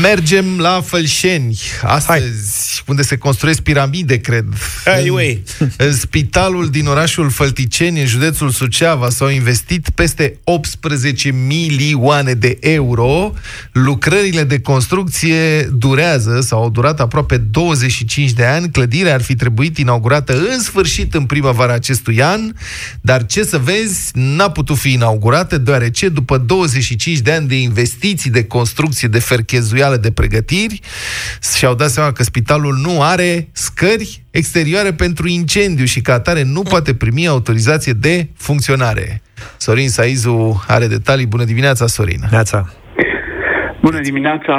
Mergem la Fălșeni, astăzi, Hai. unde se construiesc piramide, cred. Hai, în, în spitalul din orașul Fălticeni, în județul Suceava, s-au investit peste 18 milioane de euro. Lucrările de construcție durează, sau au durat aproape 25 de ani. Clădirea ar fi trebuit inaugurată în sfârșit în primăvara acestui an, dar ce să vezi, n-a putut fi inaugurată, deoarece după 25 de ani de investiții de construcție de ferchez chezuială de pregătiri și-au dat seama că spitalul nu are scări exterioare pentru incendiu și ca atare nu poate primi autorizație de funcționare. Sorin Saizu are detalii. Bună dimineața, Sorin! Neața! Bună dimineața!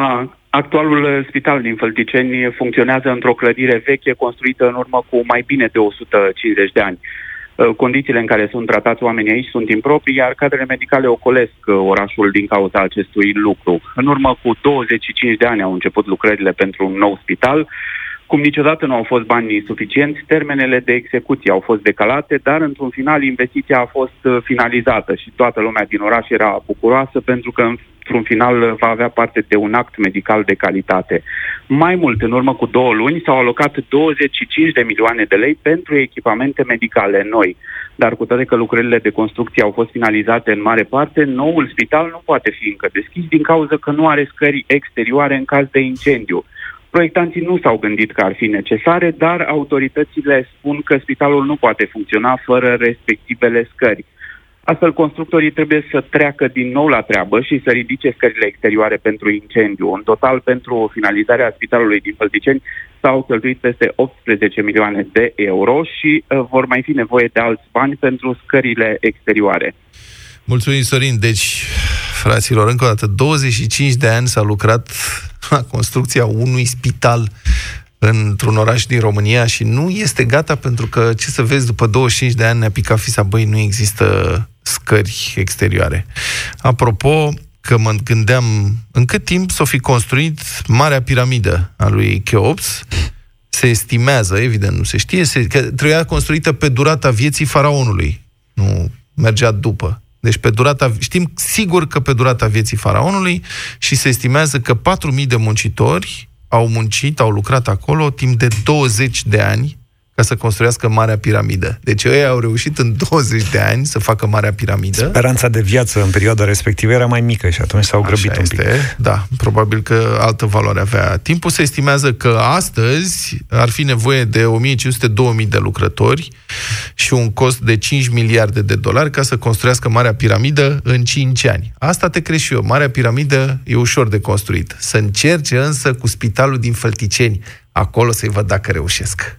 Actualul spital din Fălticeni funcționează într-o clădire veche construită în urmă cu mai bine de 150 de ani. Uh, condițiile în care sunt tratați oamenii aici sunt improprii, iar cadrele medicale ocolesc uh, orașul din cauza acestui lucru. În urmă cu 25 de ani au început lucrările pentru un nou spital. Cum niciodată nu au fost bani suficienți, termenele de execuție au fost decalate, dar într-un final investiția a fost uh, finalizată și toată lumea din oraș era bucuroasă pentru că într-un final va avea parte de un act medical de calitate. Mai mult, în urmă cu două luni, s-au alocat 25 de milioane de lei pentru echipamente medicale noi. Dar cu toate că lucrările de construcție au fost finalizate în mare parte, noul spital nu poate fi încă deschis din cauza că nu are scări exterioare în caz de incendiu. Proiectanții nu s-au gândit că ar fi necesare, dar autoritățile spun că spitalul nu poate funcționa fără respectivele scări. Astfel, constructorii trebuie să treacă din nou la treabă și să ridice scările exterioare pentru incendiu. În total, pentru finalizarea spitalului din Fălticeni s-au cheltuit peste 18 milioane de euro și uh, vor mai fi nevoie de alți bani pentru scările exterioare. Mulțumim, Sorin. Deci, fraților, încă o dată, 25 de ani s-a lucrat la construcția unui spital într-un oraș din România și nu este gata pentru că, ce să vezi, după 25 de ani ne-a picat fisa, băi, nu există scări exterioare. Apropo, că mă gândeam în cât timp s-o fi construit Marea Piramidă a lui Cheops, se estimează, evident, nu se știe, se, că trebuia construită pe durata vieții faraonului. Nu mergea după. Deci pe durata, știm sigur că pe durata vieții faraonului și se estimează că 4.000 de muncitori au muncit, au lucrat acolo timp de 20 de ani ca să construiască Marea Piramidă. Deci ei au reușit în 20 de ani să facă Marea Piramidă. Speranța de viață în perioada respectivă era mai mică și atunci s-au grăbit Așa un pic. Este. Da, probabil că altă valoare avea. Timpul se estimează că astăzi ar fi nevoie de 1500-2000 de lucrători și un cost de 5 miliarde de dolari ca să construiască Marea Piramidă în 5 ani. Asta te crezi și eu. Marea Piramidă e ușor de construit. Să încerce însă cu spitalul din Fălticeni. Acolo să-i văd dacă reușesc.